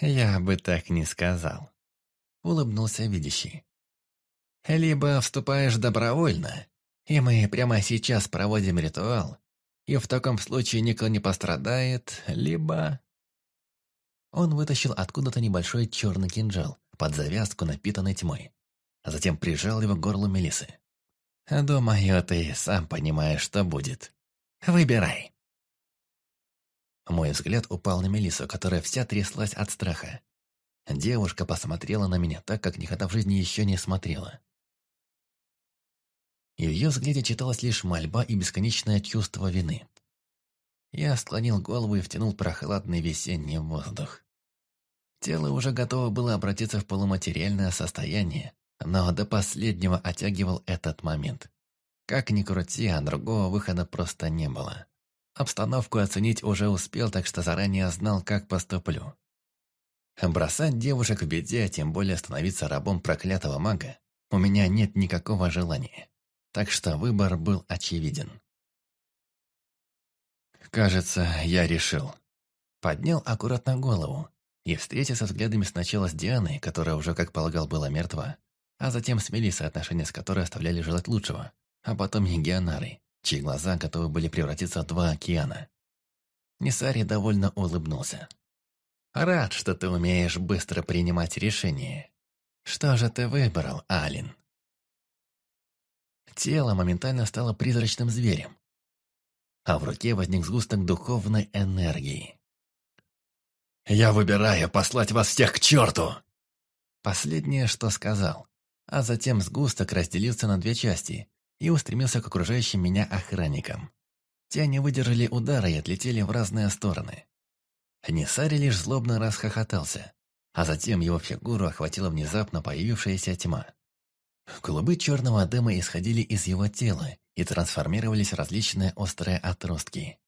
Я бы так не сказал. Улыбнулся видящий. Либо вступаешь добровольно, и мы прямо сейчас проводим ритуал, и в таком случае никто не пострадает, либо... Он вытащил откуда-то небольшой черный кинжал под завязку, напитанной тьмой. а Затем прижал его к горлу Мелисы. «Думаю, ты сам понимаешь, что будет. Выбирай». Мой взгляд упал на Мелису, которая вся тряслась от страха. Девушка посмотрела на меня так, как никогда в жизни еще не смотрела. И в ее взгляде читалась лишь мольба и бесконечное чувство вины. Я склонил голову и втянул прохладный весенний воздух. Тело уже готово было обратиться в полуматериальное состояние, но до последнего оттягивал этот момент. Как ни крути, а другого выхода просто не было. Обстановку оценить уже успел, так что заранее знал, как поступлю. Бросать девушек в беде, а тем более становиться рабом проклятого мага, у меня нет никакого желания. Так что выбор был очевиден. Кажется, я решил. Поднял аккуратно голову и встретился взглядами сначала с Дианой, которая уже, как полагал, была мертва, а затем с Мелиссой, отношения с которой оставляли желать лучшего, а потом и Геонарой, чьи глаза готовы были превратиться в два океана. Несари довольно улыбнулся. «Рад, что ты умеешь быстро принимать решения. Что же ты выбрал, Алин?» Тело моментально стало призрачным зверем, а в руке возник сгусток духовной энергии. «Я выбираю послать вас всех к черту!» Последнее, что сказал, а затем сгусток разделился на две части и устремился к окружающим меня охранникам. Те не выдержали удара и отлетели в разные стороны. Несари лишь злобно расхохотался, а затем его фигуру охватила внезапно появившаяся тьма. Клубы черного дыма исходили из его тела и трансформировались в различные острые отростки.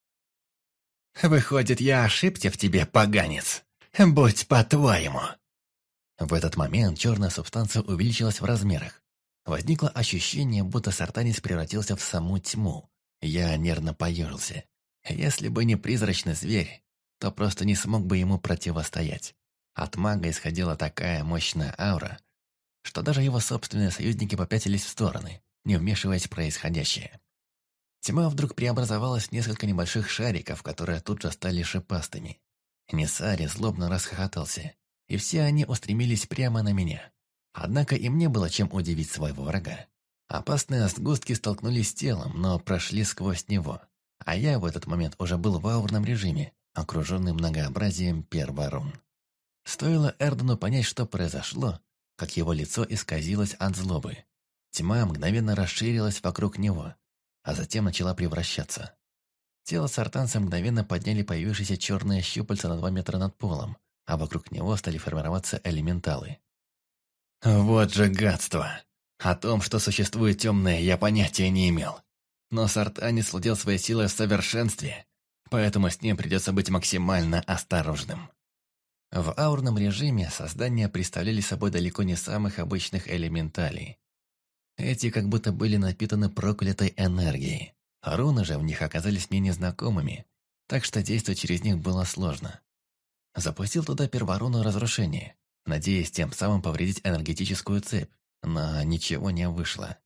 «Выходит, я ошибся в тебе, поганец! Будь по-твоему!» В этот момент черная субстанция увеличилась в размерах. Возникло ощущение, будто сартанец превратился в саму тьму. Я нервно поежился. Если бы не призрачный зверь, то просто не смог бы ему противостоять. От мага исходила такая мощная аура, что даже его собственные союзники попятились в стороны, не вмешиваясь в происходящее. Тьма вдруг преобразовалась в несколько небольших шариков, которые тут же стали шипастыми. Несари злобно расхохотался, и все они устремились прямо на меня. Однако им не было чем удивить своего врага. Опасные сгустки столкнулись с телом, но прошли сквозь него. А я в этот момент уже был в аурном режиме, окруженный многообразием перворун. Стоило Эрдену понять, что произошло, как его лицо исказилось от злобы. Тьма мгновенно расширилась вокруг него, а затем начала превращаться. Тело сартанца мгновенно подняли появившиеся черные щупальца на два метра над полом, а вокруг него стали формироваться элементалы. Вот же гадство! О том, что существует темное, я понятия не имел. Но сартанец владел своей силой в совершенстве, поэтому с ним придется быть максимально осторожным. В аурном режиме создания представляли собой далеко не самых обычных элементалей. Эти как будто были напитаны проклятой энергией. Руны же в них оказались мне незнакомыми, так что действовать через них было сложно. Запустил туда перворуну разрушение, надеясь тем самым повредить энергетическую цепь, но ничего не вышло.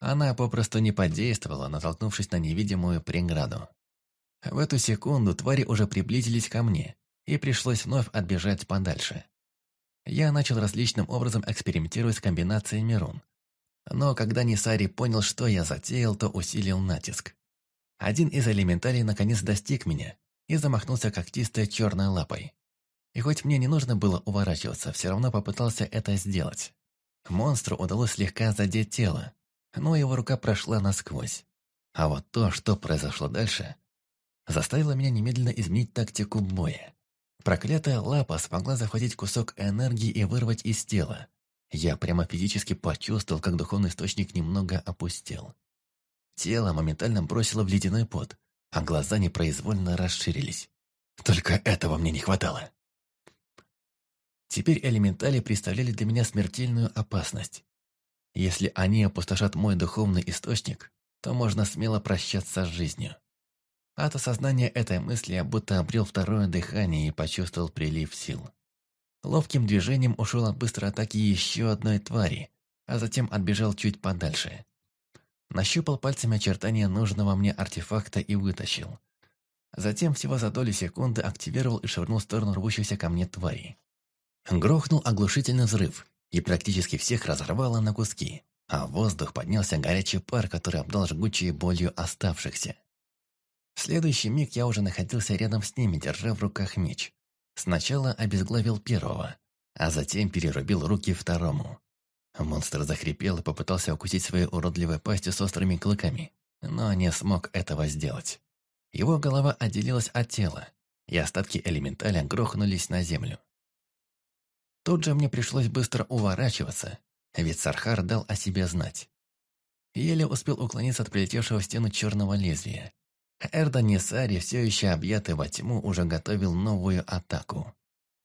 Она попросту не подействовала, натолкнувшись на невидимую преграду. В эту секунду твари уже приблизились ко мне, и пришлось вновь отбежать подальше. Я начал различным образом экспериментировать с комбинациями рун. Но когда Нисари понял, что я затеял, то усилил натиск. Один из элементалей наконец достиг меня и замахнулся когтистой черной лапой. И хоть мне не нужно было уворачиваться, все равно попытался это сделать. Монстру удалось слегка задеть тело, но его рука прошла насквозь. А вот то, что произошло дальше, заставило меня немедленно изменить тактику боя. Проклятая лапа смогла захватить кусок энергии и вырвать из тела. Я прямо физически почувствовал, как духовный источник немного опустел. Тело моментально бросило в ледяной пот, а глаза непроизвольно расширились. Только этого мне не хватало. Теперь элементали представляли для меня смертельную опасность. Если они опустошат мой духовный источник, то можно смело прощаться с жизнью. От осознания этой мысли я будто обрел второе дыхание и почувствовал прилив сил. Ловким движением ушел от быстрой атаки еще одной твари, а затем отбежал чуть подальше. Нащупал пальцами очертания нужного мне артефакта и вытащил. Затем всего за доли секунды активировал и швырнул в сторону рвущихся ко мне тварей. Грохнул оглушительный взрыв, и практически всех разорвало на куски, а в воздух поднялся горячий пар, который обдал жгучей болью оставшихся. В следующий миг я уже находился рядом с ними, держа в руках меч. Сначала обезглавил первого, а затем перерубил руки второму. Монстр захрипел и попытался укусить своей уродливой пастью с острыми клыками, но не смог этого сделать. Его голова отделилась от тела, и остатки элементаля грохнулись на землю. Тут же мне пришлось быстро уворачиваться, ведь Сархар дал о себе знать. Еле успел уклониться от прилетевшего в стену черного лезвия. Эрда Несари, все еще объятый во тьму, уже готовил новую атаку.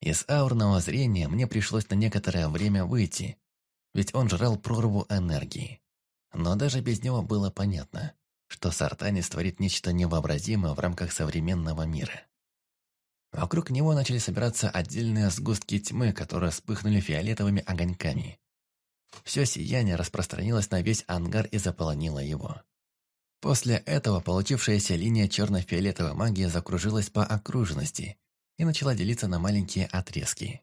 Из аурного зрения мне пришлось на некоторое время выйти, ведь он жрал прорву энергии. Но даже без него было понятно, что Сартанис творит нечто невообразимое в рамках современного мира. Вокруг него начали собираться отдельные сгустки тьмы, которые вспыхнули фиолетовыми огоньками. Все сияние распространилось на весь ангар и заполонило его. После этого получившаяся линия черно-фиолетовой магии закружилась по окружности и начала делиться на маленькие отрезки.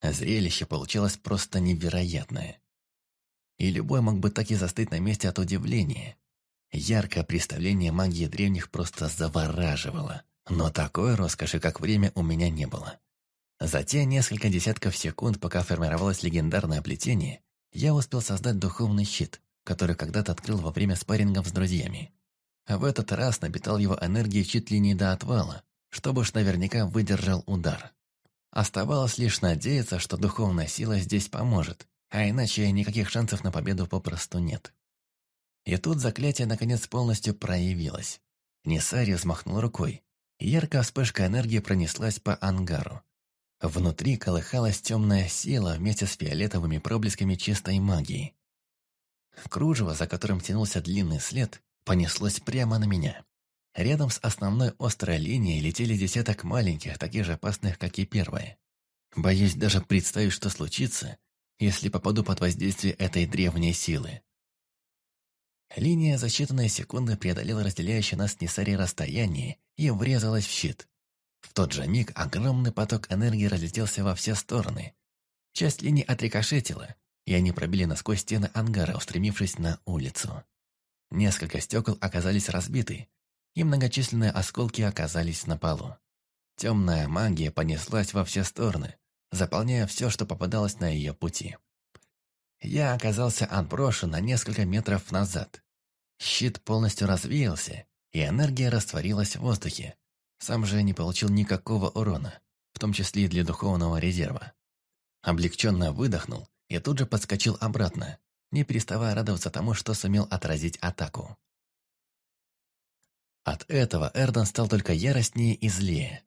Зрелище получилось просто невероятное. И любой мог бы так и застыть на месте от удивления. Яркое представление магии древних просто завораживало, но такой роскоши, как время, у меня не было. За те несколько десятков секунд, пока формировалось легендарное плетение, я успел создать духовный щит, который когда-то открыл во время спаррингов с друзьями. В этот раз напитал его энергией чуть ли не до отвала, чтобы уж наверняка выдержал удар. Оставалось лишь надеяться, что духовная сила здесь поможет, а иначе никаких шансов на победу попросту нет. И тут заклятие наконец полностью проявилось. Несари взмахнул рукой, яркая вспышка энергии пронеслась по ангару. Внутри колыхалась темная сила вместе с фиолетовыми проблесками чистой магии. Кружево, за которым тянулся длинный след, понеслось прямо на меня. Рядом с основной острой линией летели десяток маленьких, таких же опасных, как и первая. Боюсь даже представить, что случится, если попаду под воздействие этой древней силы. Линия за считанные секунды преодолела разделяющее нас с Несари расстояние и врезалась в щит. В тот же миг огромный поток энергии разлетелся во все стороны. Часть линии отрикошетила, и они пробили насквозь стены ангара, устремившись на улицу. Несколько стекол оказались разбиты, и многочисленные осколки оказались на полу. Темная магия понеслась во все стороны, заполняя все, что попадалось на ее пути. Я оказался отброшен на несколько метров назад. Щит полностью развеялся, и энергия растворилась в воздухе. Сам же не получил никакого урона, в том числе и для духовного резерва. Облегченно выдохнул и тут же подскочил обратно, не переставая радоваться тому, что сумел отразить атаку. От этого Эрдон стал только яростнее и злее.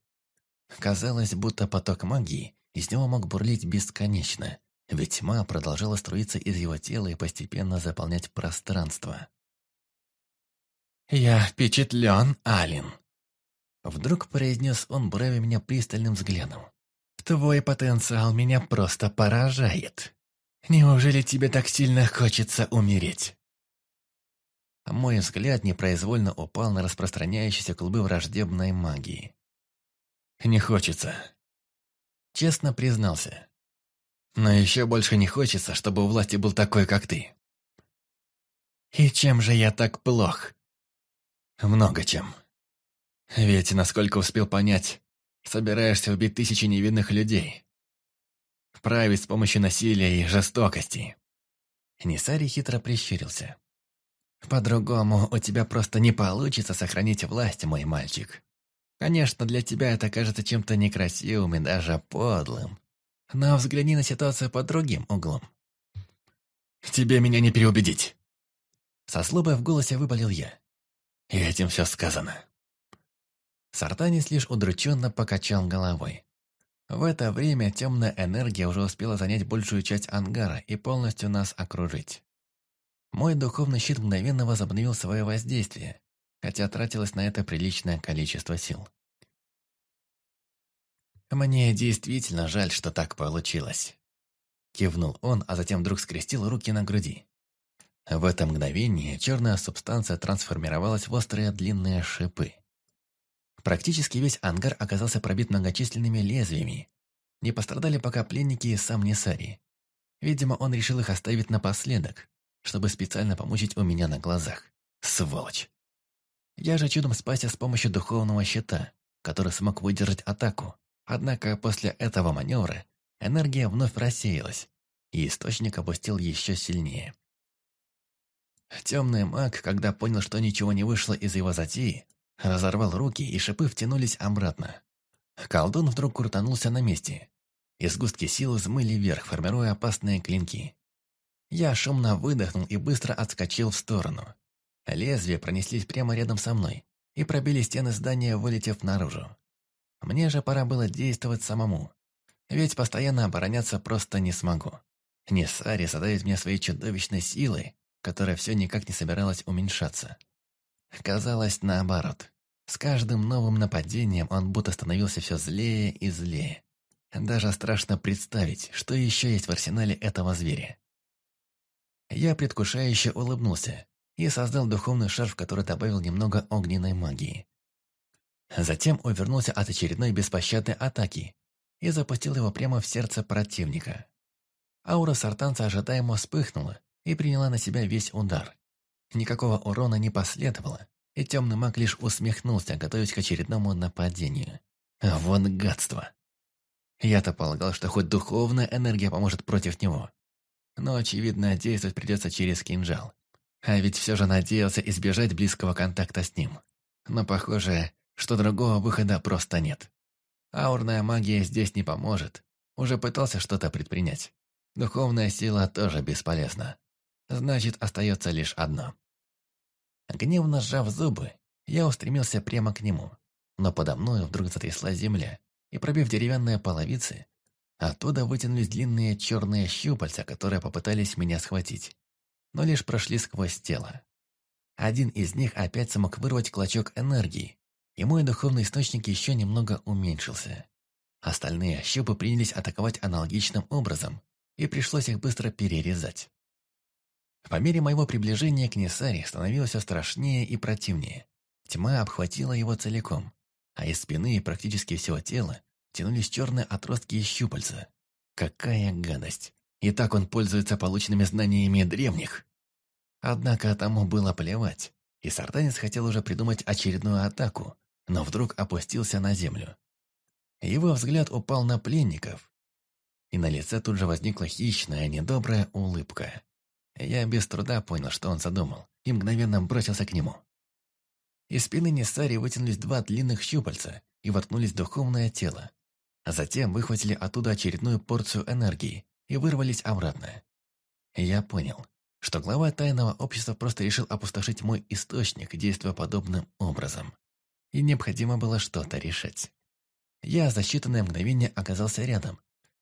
Казалось, будто поток магии из него мог бурлить бесконечно, ведь тьма продолжала струиться из его тела и постепенно заполнять пространство. «Я впечатлен, Алин!» Вдруг произнес он, буравя меня пристальным взглядом. «Твой потенциал меня просто поражает!» Неужели тебе так сильно хочется умереть?» Мой взгляд непроизвольно упал на распространяющиеся клубы враждебной магии. «Не хочется», — честно признался. «Но еще больше не хочется, чтобы у власти был такой, как ты». «И чем же я так плох?» «Много чем. Ведь, насколько успел понять, собираешься убить тысячи невинных людей, править с помощью насилия и жестокости». Нисари хитро прищурился. «По-другому у тебя просто не получится сохранить власть, мой мальчик. Конечно, для тебя это кажется чем-то некрасивым и даже подлым. Но взгляни на ситуацию под другим углом». «Тебе меня не переубедить!» Со злобой в голосе выпалил я. И этим все сказано. Сартанис лишь удрученно покачал головой. В это время темная энергия уже успела занять большую часть ангара и полностью нас окружить. Мой духовный щит мгновенно возобновил свое воздействие, хотя тратилось на это приличное количество сил. «Мне действительно жаль, что так получилось». Кивнул он, а затем вдруг скрестил руки на груди. В это мгновение черная субстанция трансформировалась в острые длинные шипы. Практически весь ангар оказался пробит многочисленными лезвиями. Не пострадали пока пленники и сам Несари. Видимо, он решил их оставить напоследок, чтобы специально помучить у меня на глазах. Сволочь. Я же чудом спасся с помощью духовного щита, который смог выдержать атаку. Однако после этого маневра энергия вновь рассеялась, и источник опустил еще сильнее. Темный маг, когда понял, что ничего не вышло из его затеи, разорвал руки, и шипы втянулись обратно. Колдун вдруг крутанулся на месте. и сгустки силы взмыли вверх, формируя опасные клинки. Я шумно выдохнул и быстро отскочил в сторону. Лезвия пронеслись прямо рядом со мной и пробили стены здания, вылетев наружу. Мне же пора было действовать самому, ведь постоянно обороняться просто не смогу. Несари задает мне своей чудовищной силой, которая все никак не собиралась уменьшаться. Казалось, наоборот. С каждым новым нападением он будто становился все злее и злее. Даже страшно представить, что еще есть в арсенале этого зверя. Я предвкушающе улыбнулся и создал духовный шар, в который добавил немного огненной магии. Затем увернулся от очередной беспощадной атаки и запустил его прямо в сердце противника. Аура сартанца ожидаемо вспыхнула и приняла на себя весь удар. Никакого урона не последовало, и темный маг лишь усмехнулся, готовясь к очередному нападению. Вот гадство. Я-то полагал, что хоть духовная энергия поможет против него. Но, очевидно, действовать придется через кинжал. А ведь все же надеялся избежать близкого контакта с ним. Но, похоже, что другого выхода просто нет. Аурная магия здесь не поможет. Уже пытался что-то предпринять. Духовная сила тоже бесполезна. Значит, остается лишь одно. Гневно сжав зубы, я устремился прямо к нему. Но подо мной вдруг затрясла земля, и, пробив деревянные половицы, оттуда вытянулись длинные черные щупальца, которые попытались меня схватить но лишь прошли сквозь тело. Один из них опять смог вырвать клочок энергии, и мой духовный источник еще немного уменьшился. Остальные щупы принялись атаковать аналогичным образом, и пришлось их быстро перерезать. По мере моего приближения к Несаре становилось страшнее и противнее. Тьма обхватила его целиком, а из спины и практически всего тела тянулись черные отростки и щупальца. Какая гадость! И так он пользуется полученными знаниями древних. Однако тому было плевать, и Сартанец хотел уже придумать очередную атаку, но вдруг опустился на землю. Его взгляд упал на пленников, и на лице тут же возникла хищная, недобрая улыбка. Я без труда понял, что он задумал, и мгновенно бросился к нему. Из спины Несари вытянулись два длинных щупальца и воткнулись в духовное тело. А затем выхватили оттуда очередную порцию энергии и вырвались обратно. Я понял, что глава тайного общества просто решил опустошить мой источник, действуя подобным образом. И необходимо было что-то решать. Я за считанное мгновение оказался рядом,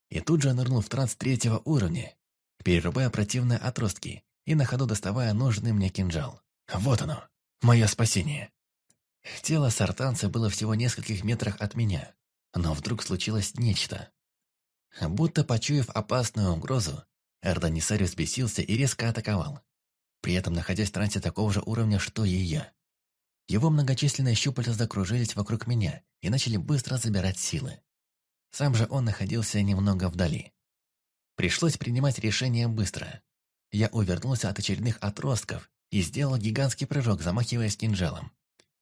и тут же нырнул в транс третьего уровня, перерубая противные отростки и на ходу доставая нужный мне кинжал. Вот оно, мое спасение. Тело сартанца было всего в нескольких метрах от меня, но вдруг случилось нечто. Будто почуяв опасную угрозу, Эрдонисарий взбесился и резко атаковал, при этом находясь в трансе такого же уровня, что и я. Его многочисленные щупальца закружились вокруг меня и начали быстро забирать силы. Сам же он находился немного вдали. Пришлось принимать решение быстро. Я увернулся от очередных отростков и сделал гигантский прыжок, замахиваясь кинжалом.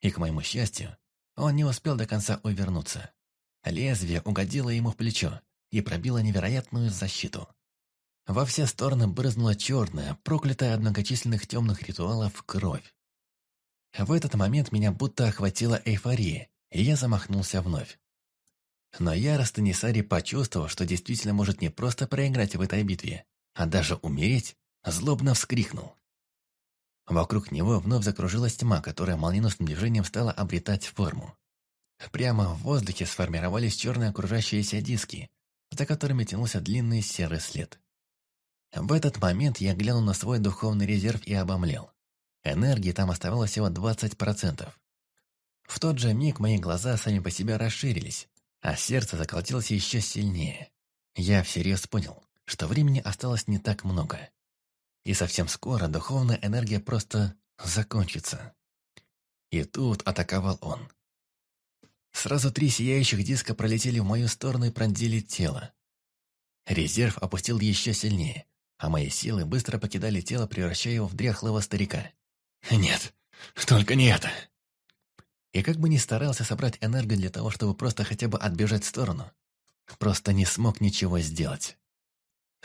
И, к моему счастью, он не успел до конца увернуться. Лезвие угодило ему в плечо, и пробила невероятную защиту. Во все стороны брызнула черная, проклятая от многочисленных темных ритуалов кровь. В этот момент меня будто охватила эйфория, и я замахнулся вновь. Но яростный Несари почувствовал, что действительно может не просто проиграть в этой битве, а даже умереть, злобно вскрикнул. Вокруг него вновь закружилась тьма, которая молниеносным движением стала обретать форму. Прямо в воздухе сформировались черные окружающиеся диски, за которыми тянулся длинный серый след. В этот момент я глянул на свой духовный резерв и обомлел. Энергии там оставалось всего 20%. В тот же миг мои глаза сами по себе расширились, а сердце заколотилось еще сильнее. Я всерьез понял, что времени осталось не так много. И совсем скоро духовная энергия просто закончится. И тут атаковал он. Сразу три сияющих диска пролетели в мою сторону и пронзили тело. Резерв опустил еще сильнее, а мои силы быстро покидали тело, превращая его в дряхлого старика. Нет, только не это. И как бы ни старался собрать энергию для того, чтобы просто хотя бы отбежать в сторону, просто не смог ничего сделать.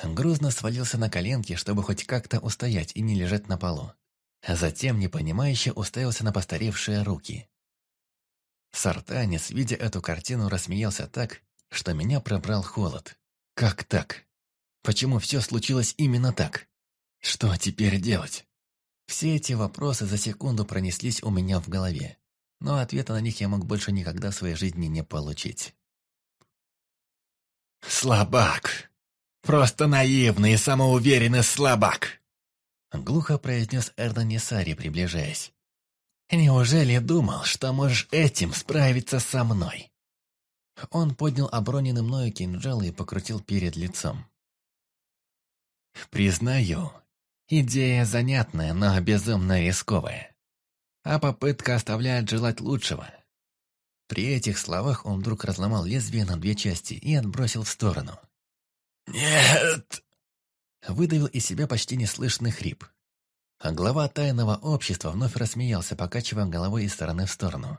Грузно свалился на коленки, чтобы хоть как-то устоять и не лежать на полу. А затем непонимающе уставился на постаревшие руки. Сартанец, видя эту картину, рассмеялся так, что меня пробрал холод. Как так? Почему все случилось именно так? Что теперь делать? Все эти вопросы за секунду пронеслись у меня в голове, но ответа на них я мог больше никогда в своей жизни не получить. «Слабак! Просто наивный и самоуверенный слабак!» Глухо произнес Эрна Несари, приближаясь. «Неужели думал, что можешь этим справиться со мной?» Он поднял оброненный мною кинжал и покрутил перед лицом. «Признаю, идея занятная, но безумно рисковая. А попытка оставляет желать лучшего». При этих словах он вдруг разломал лезвие на две части и отбросил в сторону. «Нет!» Выдавил из себя почти неслышный хрип. А глава тайного общества вновь рассмеялся, покачивая головой из стороны в сторону.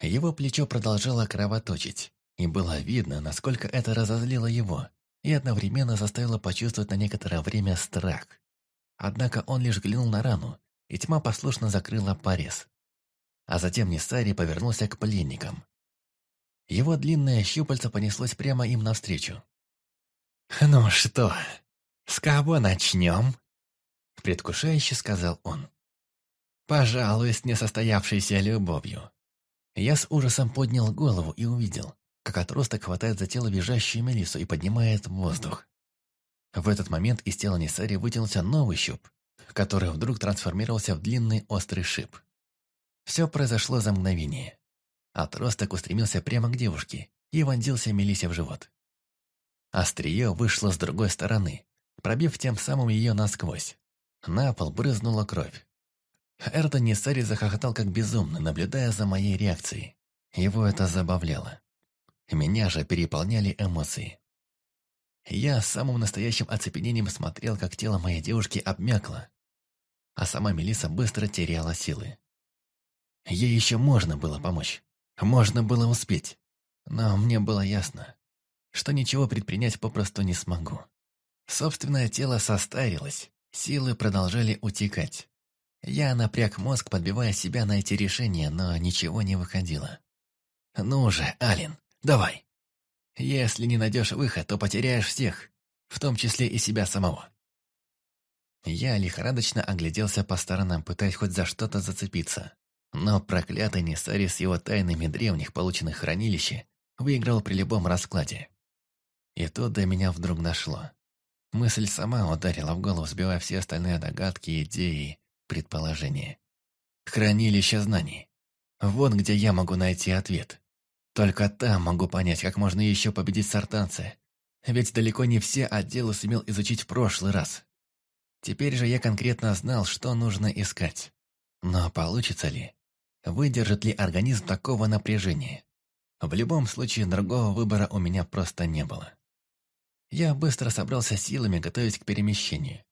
Его плечо продолжало кровоточить, и было видно, насколько это разозлило его, и одновременно заставило почувствовать на некоторое время страх. Однако он лишь глянул на рану, и тьма послушно закрыла порез. А затем Несари повернулся к пленникам. Его длинное щупальце понеслось прямо им навстречу. «Ну что, с кого начнем?» Предвкушающе сказал он. «Пожалуй, с несостоявшейся любовью». Я с ужасом поднял голову и увидел, как отросток хватает за тело визжащую Мелису и поднимает воздух. В этот момент из тела Несари вытянулся новый щуп, который вдруг трансформировался в длинный острый шип. Все произошло за мгновение. Отросток устремился прямо к девушке и вонзился Мелисе в живот. Острие вышло с другой стороны, пробив тем самым ее насквозь. На пол брызнула кровь. Эрдо Несари захохотал как безумно, наблюдая за моей реакцией. Его это забавляло. Меня же переполняли эмоции. Я с самым настоящим оцепенением смотрел, как тело моей девушки обмякло, а сама Мелиса быстро теряла силы. Ей еще можно было помочь, можно было успеть, но мне было ясно, что ничего предпринять попросту не смогу. Собственное тело состарилось, силы продолжали утекать. Я напряг мозг, подбивая себя на эти решения, но ничего не выходило. «Ну же, Алин, Давай. Если не найдешь выход, то потеряешь всех, в том числе и себя самого. Я лихорадочно огляделся по сторонам, пытаясь хоть за что-то зацепиться. Но проклятый Несари с его тайнами древних, полученных хранилище, выиграл при любом раскладе. И тут до меня вдруг нашло. Мысль сама ударила в голову, сбивая все остальные догадки, идеи, предположения. Хранилище знаний. Вот где я могу найти ответ. Только там могу понять, как можно еще победить сартанца. Ведь далеко не все отделы сумел изучить в прошлый раз. Теперь же я конкретно знал, что нужно искать. Но получится ли? Выдержит ли организм такого напряжения? В любом случае, другого выбора у меня просто не было. Я быстро собрался силами, готовясь к перемещению.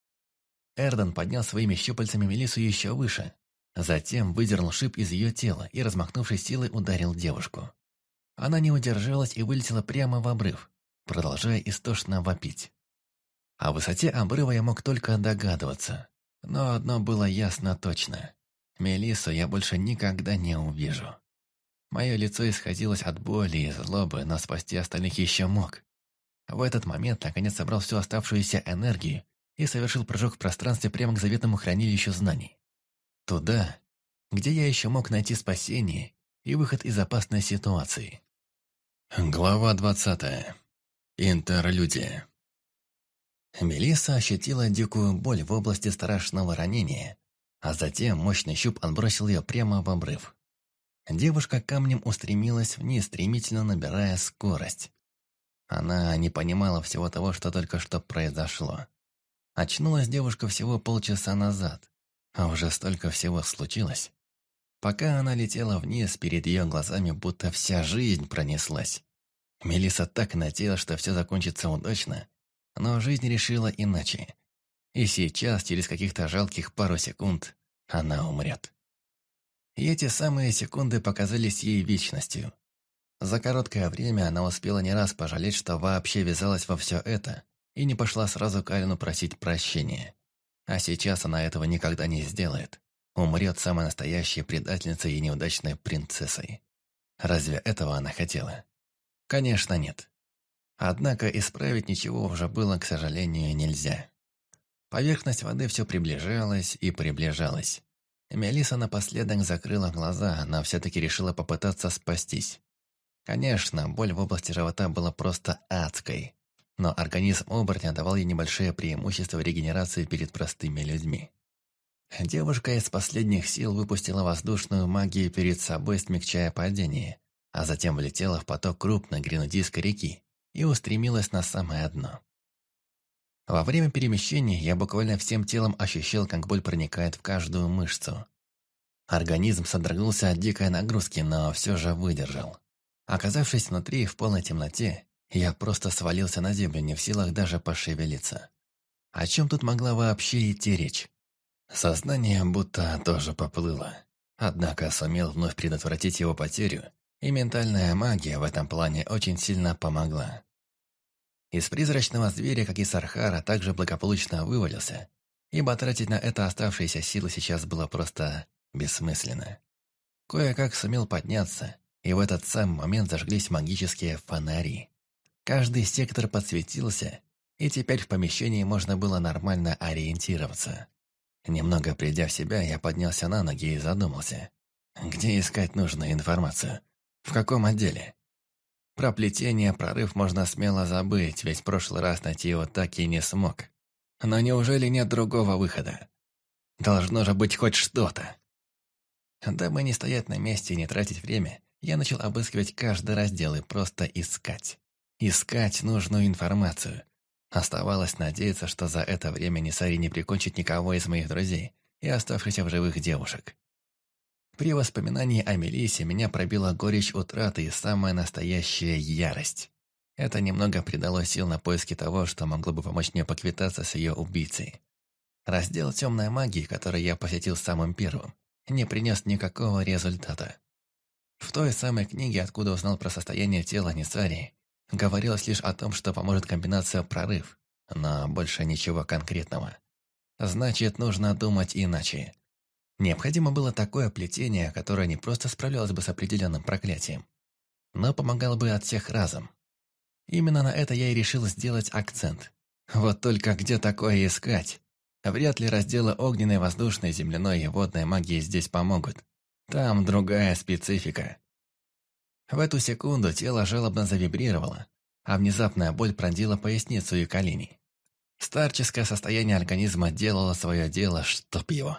Эрден поднял своими щупальцами Мелису еще выше. Затем выдернул шип из ее тела и, размахнувшись силой, ударил девушку. Она не удержалась и вылетела прямо в обрыв, продолжая истошно вопить. О высоте обрыва я мог только догадываться. Но одно было ясно точно. Мелиссу я больше никогда не увижу. Мое лицо исходилось от боли и злобы, но спасти остальных еще мог. В этот момент наконец собрал всю оставшуюся энергию и совершил прыжок в пространстве прямо к заветному хранилищу знаний. Туда, где я еще мог найти спасение и выход из опасной ситуации. Глава двадцатая. Интерлюдия. Мелисса ощутила дикую боль в области страшного ранения, а затем мощный щуп отбросил ее прямо в обрыв. Девушка камнем устремилась вниз, стремительно набирая скорость. Она не понимала всего того, что только что произошло. Очнулась девушка всего полчаса назад, а уже столько всего случилось. Пока она летела вниз, перед ее глазами будто вся жизнь пронеслась. Мелиса так надеялась, что все закончится удачно, но жизнь решила иначе. И сейчас, через каких-то жалких пару секунд, она умрет. И эти самые секунды показались ей вечностью. За короткое время она успела не раз пожалеть, что вообще ввязалась во все это, и не пошла сразу к Алину просить прощения. А сейчас она этого никогда не сделает умрет самой настоящей предательницей и неудачной принцессой. Разве этого она хотела? Конечно, нет. Однако исправить ничего уже было, к сожалению, нельзя. Поверхность воды все приближалась и приближалась. Мелиса напоследок закрыла глаза, но все-таки решила попытаться спастись. Конечно, боль в области живота была просто адской, но организм оборотня давал ей небольшое преимущество регенерации перед простыми людьми. Девушка из последних сил выпустила воздушную магию перед собой, смягчая падение, а затем влетела в поток крупной гренадийской реки и устремилась на самое дно. Во время перемещения я буквально всем телом ощущал, как боль проникает в каждую мышцу. Организм содрогнулся от дикой нагрузки, но все же выдержал. Оказавшись внутри, в полной темноте, я просто свалился на землю, не в силах даже пошевелиться. О чем тут могла вообще идти речь? Сознание будто тоже поплыло. Однако сумел вновь предотвратить его потерю, и ментальная магия в этом плане очень сильно помогла. Из призрачного зверя, как и Сархара, также благополучно вывалился, ибо тратить на это оставшиеся силы сейчас было просто бессмысленно. Кое-как сумел подняться, и в этот самый момент зажглись магические фонари. Каждый сектор подсветился, и теперь в помещении можно было нормально ориентироваться. Немного придя в себя, я поднялся на ноги и задумался. Где искать нужную информацию? В каком отделе? Про плетение прорыв можно смело забыть, ведь прошлый раз найти его так и не смог. Но неужели нет другого выхода? Должно же быть хоть что-то. Дабы не стоять на месте и не тратить время, я начал обыскивать каждый раздел и просто искать. Искать нужную информацию. Оставалось надеяться, что за это время Нисари не прикончит никого из моих друзей и оставшихся в живых девушек. При воспоминании о Мелисе меня пробила горечь утраты и самая настоящая ярость. Это немного придало сил на поиски того, что могло бы помочь мне поквитаться с ее убийцей. Раздел темной магии, который я посетил самым первым, не принес никакого результата. В той самой книге, откуда узнал про состояние тела Нисари, Говорилось лишь о том, что поможет комбинация «прорыв», но больше ничего конкретного. Значит, нужно думать иначе. Необходимо было такое плетение, которое не просто справлялось бы с определенным проклятием, но помогало бы от всех разом. Именно на это я и решил сделать акцент. Вот только где такое искать? Вряд ли разделы огненной, воздушной, земляной и водной магии здесь помогут. Там другая специфика. В эту секунду тело жалобно завибрировало, а внезапная боль пронзила поясницу и колени. Старческое состояние организма делало свое дело, чтоб его.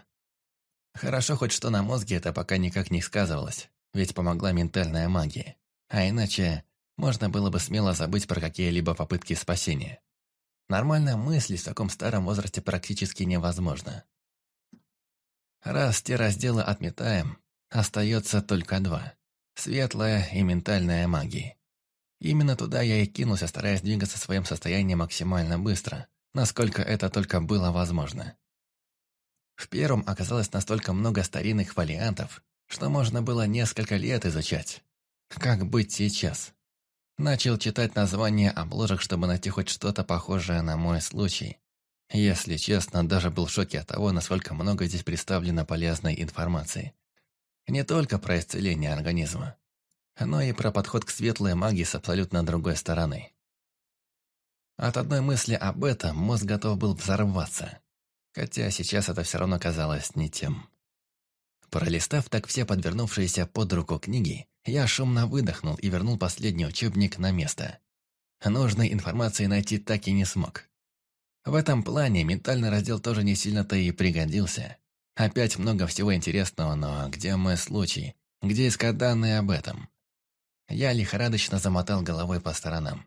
Хорошо хоть что на мозге это пока никак не сказывалось, ведь помогла ментальная магия. А иначе можно было бы смело забыть про какие-либо попытки спасения. Нормально мыслить в таком старом возрасте практически невозможно. Раз те разделы отметаем, остается только два. Светлая и ментальная магии. Именно туда я и кинулся, стараясь двигаться в своем состоянии максимально быстро, насколько это только было возможно. В первом оказалось настолько много старинных вариантов, что можно было несколько лет изучать. Как быть сейчас? Начал читать названия обложек, чтобы найти хоть что-то похожее на мой случай. Если честно, даже был в шоке от того, насколько много здесь представлено полезной информации. Не только про исцеление организма, но и про подход к светлой магии с абсолютно другой стороны. От одной мысли об этом мозг готов был взорваться, хотя сейчас это все равно казалось не тем. Пролистав так все подвернувшиеся под руку книги, я шумно выдохнул и вернул последний учебник на место. Нужной информации найти так и не смог. В этом плане ментальный раздел тоже не сильно-то и пригодился. Опять много всего интересного, но где мой случай? Где искать данные об этом? Я лихорадочно замотал головой по сторонам.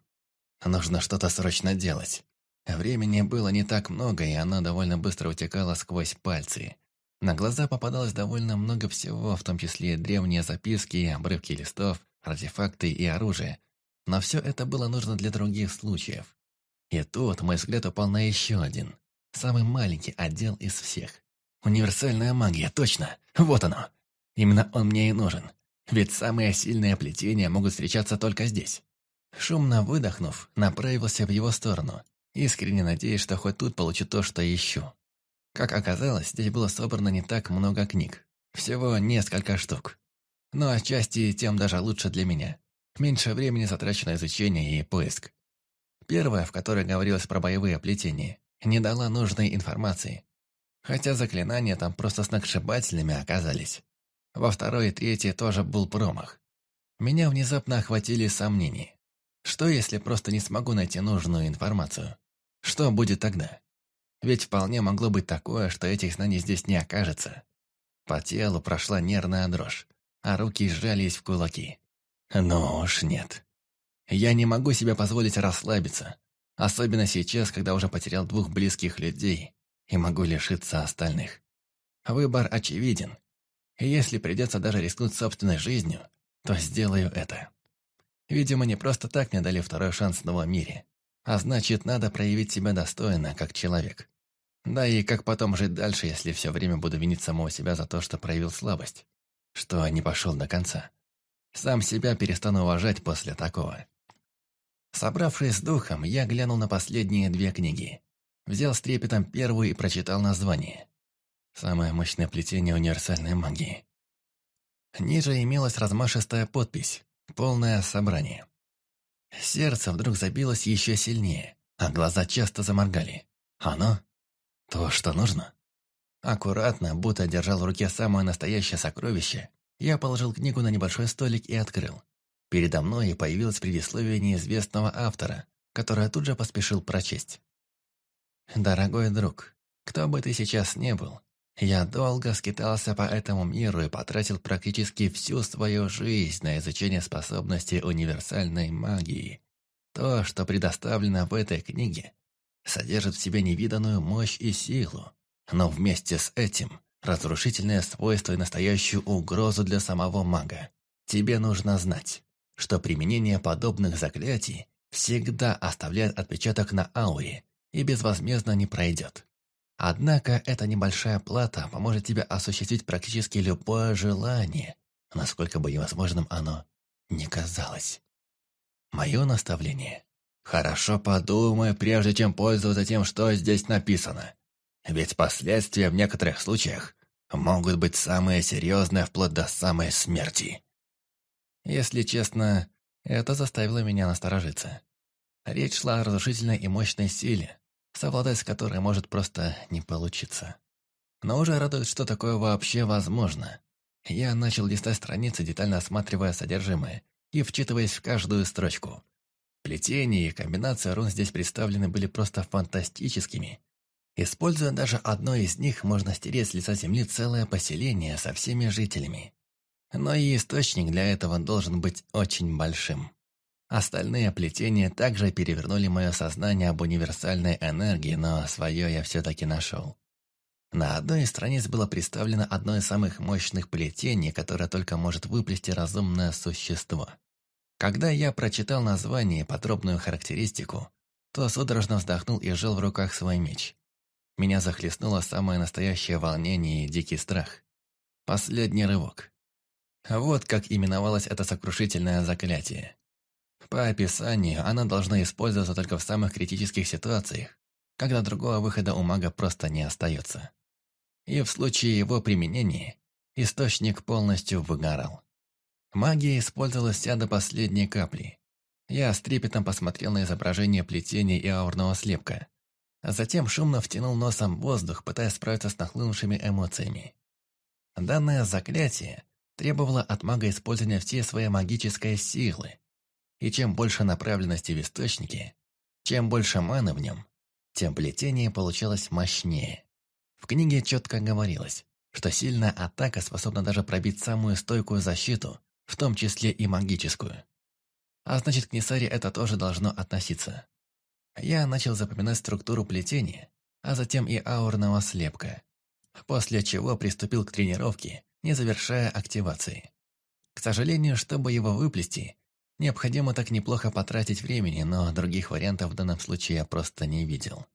Нужно что-то срочно делать. Времени было не так много, и оно довольно быстро утекало сквозь пальцы. На глаза попадалось довольно много всего, в том числе древние записки, обрывки листов, артефакты и оружие. Но все это было нужно для других случаев. И тут мой взгляд упал на еще один. Самый маленький отдел из всех. Универсальная магия, точно. Вот оно. Именно он мне и нужен. Ведь самые сильные плетения могут встречаться только здесь. Шумно выдохнув, направился в его сторону, искренне надеясь, что хоть тут получу то, что ищу. Как оказалось, здесь было собрано не так много книг. Всего несколько штук. Но отчасти тем даже лучше для меня. Меньше времени затрачено изучение и поиск. Первая, в которой говорилось про боевые плетения, не дала нужной информации. Хотя заклинания там просто сногсшибательными оказались. Во второй и третьей тоже был промах. Меня внезапно охватили сомнения. Что, если просто не смогу найти нужную информацию? Что будет тогда? Ведь вполне могло быть такое, что этих знаний здесь не окажется. По телу прошла нервная дрожь, а руки сжались в кулаки. Но уж нет. Я не могу себе позволить расслабиться, особенно сейчас, когда уже потерял двух близких людей и могу лишиться остальных. Выбор очевиден. Если придется даже рискнуть собственной жизнью, то сделаю это. Видимо, не просто так мне дали второй шанс в новом мире. А значит, надо проявить себя достойно, как человек. Да и как потом жить дальше, если все время буду винить самого себя за то, что проявил слабость? Что не пошел до конца? Сам себя перестану уважать после такого. Собравшись с духом, я глянул на последние две книги. Взял с трепетом первую и прочитал название. «Самое мощное плетение универсальной магии». Ниже имелась размашистая подпись «Полное собрание». Сердце вдруг забилось еще сильнее, а глаза часто заморгали. Оно? То, что нужно? Аккуратно, будто держал в руке самое настоящее сокровище, я положил книгу на небольшой столик и открыл. Передо мной появилось предисловие неизвестного автора, которое тут же поспешил прочесть. «Дорогой друг, кто бы ты сейчас не был, я долго скитался по этому миру и потратил практически всю свою жизнь на изучение способностей универсальной магии. То, что предоставлено в этой книге, содержит в себе невиданную мощь и силу, но вместе с этим разрушительное свойство и настоящую угрозу для самого мага. Тебе нужно знать, что применение подобных заклятий всегда оставляет отпечаток на ауре и безвозмездно не пройдет. Однако эта небольшая плата поможет тебе осуществить практически любое желание, насколько бы невозможным оно не казалось. Мое наставление – хорошо подумай, прежде чем пользоваться тем, что здесь написано. Ведь последствия в некоторых случаях могут быть самые серьезные вплоть до самой смерти. Если честно, это заставило меня насторожиться. Речь шла о разрушительной и мощной силе, совладать с которой может просто не получиться. Но уже радует, что такое вообще возможно. Я начал листать страницы, детально осматривая содержимое и вчитываясь в каждую строчку. Плетение и комбинация рун здесь представлены были просто фантастическими. Используя даже одно из них, можно стереть с лица земли целое поселение со всеми жителями. Но и источник для этого должен быть очень большим. Остальные плетения также перевернули мое сознание об универсальной энергии, но свое я все-таки нашел. На одной из страниц было представлено одно из самых мощных плетений, которое только может выплести разумное существо. Когда я прочитал название и подробную характеристику, то судорожно вздохнул и сжал в руках свой меч. Меня захлестнуло самое настоящее волнение и дикий страх. Последний рывок. Вот как именовалось это сокрушительное заклятие. По описанию, она должна использоваться только в самых критических ситуациях, когда другого выхода у мага просто не остается. И в случае его применения, источник полностью выгорал. Магия использовалась вся до последней капли. Я с трепетом посмотрел на изображение плетения и аурного слепка, а затем шумно втянул носом воздух, пытаясь справиться с нахлынувшими эмоциями. Данное заклятие требовало от мага использования всей своей магической силы, и чем больше направленности в источнике, чем больше маны в нем, тем плетение получалось мощнее. В книге четко говорилось, что сильная атака способна даже пробить самую стойкую защиту, в том числе и магическую. А значит, к Несаре это тоже должно относиться. Я начал запоминать структуру плетения, а затем и аурного слепка, после чего приступил к тренировке, не завершая активации. К сожалению, чтобы его выплести, необходимо так неплохо потратить времени, но других вариантов в данном случае я просто не видел.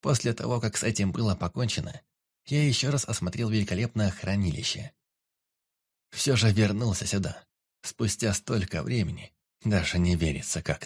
После того, как с этим было покончено, я еще раз осмотрел великолепное хранилище. Все же вернулся сюда. Спустя столько времени, даже не верится как-то.